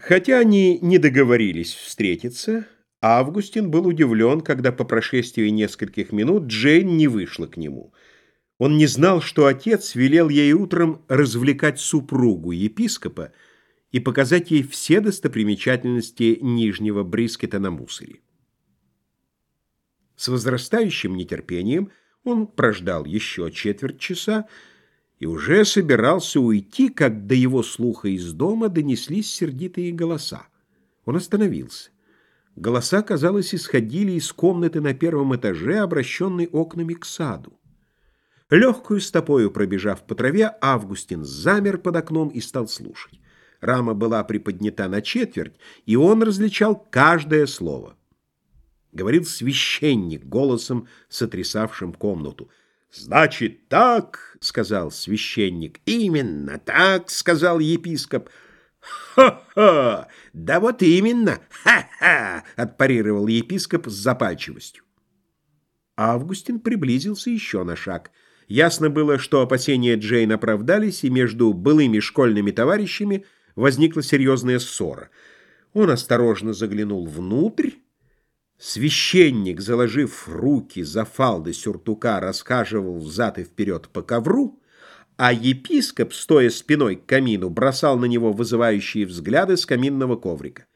Хотя они не договорились встретиться, Августин был удивлен, когда по прошествии нескольких минут Джейн не вышла к нему. Он не знал, что отец велел ей утром развлекать супругу епископа и показать ей все достопримечательности Нижнего Брискета на Мусоре. С возрастающим нетерпением он прождал еще четверть часа, и уже собирался уйти, как до его слуха из дома донеслись сердитые голоса. Он остановился. Голоса, казалось, исходили из комнаты на первом этаже, обращенной окнами к саду. Легкую стопою пробежав по траве, Августин замер под окном и стал слушать. Рама была приподнята на четверть, и он различал каждое слово. Говорил священник голосом, сотрясавшим комнату — «Значит, так», — сказал священник. «Именно так», — сказал епископ. «Ха-ха! Да вот именно! Ха-ха!» — отпарировал епископ с запальчивостью. Августин приблизился еще на шаг. Ясно было, что опасения Джейн оправдались, и между былыми школьными товарищами возникла серьезная ссора. Он осторожно заглянул внутрь, Священник, заложив руки за фалды сюртука, рассказывал взад и вперед по ковру, а епископ, стоя спиной к камину, бросал на него вызывающие взгляды с каминного коврика.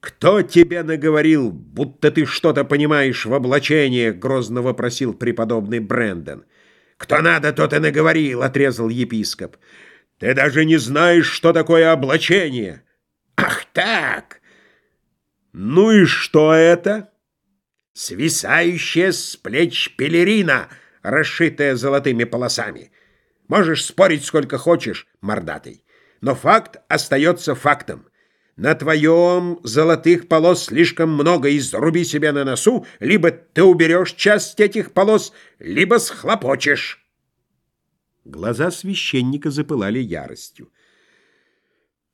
«Кто тебе наговорил, будто ты что-то понимаешь в облачениях?» — грозно вопросил преподобный Брэндон. «Кто надо, тот и наговорил», — отрезал епископ. «Ты даже не знаешь, что такое облачение». «Ах так!» Ну и что это? Свисающая с плеч пелерина, расшитая золотыми полосами. Можешь спорить сколько хочешь, мордатый. Но факт остается фактом. На твоем золотых полос слишком много, и заруби себе на носу, либо ты уберешь часть этих полос, либо схлопочешь. Глаза священника запылали яростью.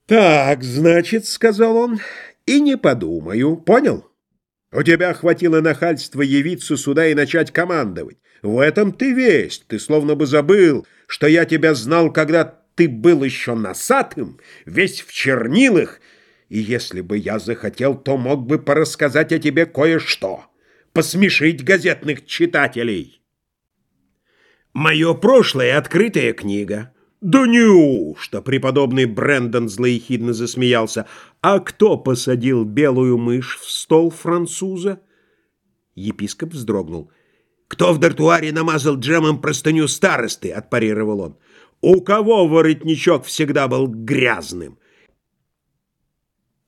«Так, значит, — сказал он, и не подумаю, понял? У тебя хватило нахальства явиться сюда и начать командовать. В этом ты весь, ты словно бы забыл, что я тебя знал, когда ты был еще носатым, весь в чернилах, и если бы я захотел, то мог бы порассказать о тебе кое-что, посмешить газетных читателей. Мое прошлое — открытая книга. «Да неужто?» — преподобный Брэндон злоехидно засмеялся. «А кто посадил белую мышь в стол француза?» Епископ вздрогнул. «Кто в дартуаре намазал джемом простыню старосты?» — отпарировал он. «У кого воротничок всегда был грязным?»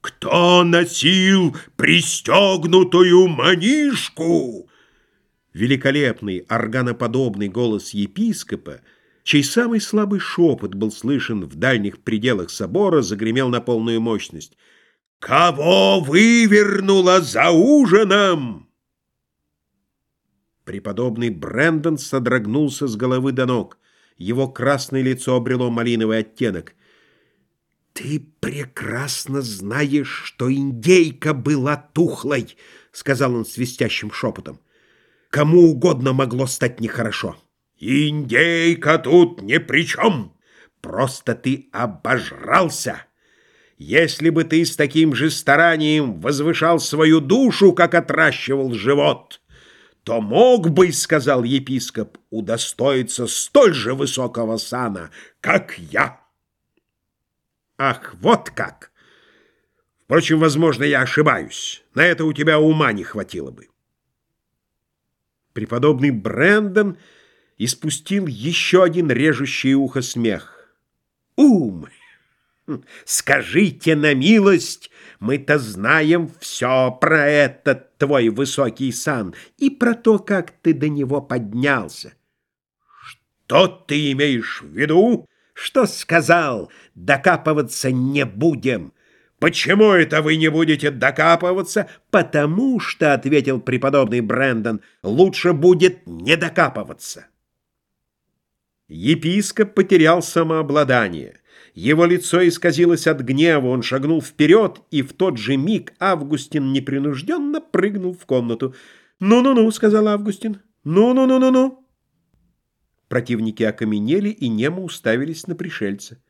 «Кто носил пристегнутую манишку?» Великолепный органоподобный голос епископа — чей самый слабый шепот был слышен в дальних пределах собора, загремел на полную мощность. «Кого вывернуло за ужином?» Преподобный Брэндон содрогнулся с головы до ног. Его красное лицо обрело малиновый оттенок. «Ты прекрасно знаешь, что индейка была тухлой», — сказал он свистящим шепотом. «Кому угодно могло стать нехорошо». «Индейка тут ни при чем! Просто ты обожрался! Если бы ты с таким же старанием возвышал свою душу, как отращивал живот, то мог бы, — сказал епископ, — удостоиться столь же высокого сана, как я». «Ах, вот как!» Впрочем, возможно, я ошибаюсь. На это у тебя ума не хватило бы. Преподобный Брэндон и спустил еще один режущий ухо смех. «Ум! Скажите на милость, мы-то знаем все про этот твой высокий сан и про то, как ты до него поднялся». «Что ты имеешь в виду?» «Что сказал? Докапываться не будем». «Почему это вы не будете докапываться?» «Потому что, — ответил преподобный Брэндон, — лучше будет не докапываться». Епископ потерял самообладание. Его лицо исказилось от гнева, он шагнул вперед, и в тот же миг Августин непринужденно прыгнул в комнату. «Ну-ну-ну», — сказал Августин, «ну-ну-ну-ну-ну». Противники окаменели и немо уставились на пришельца.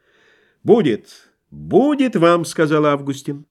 «Будет», «Будет вам», — сказал Августин.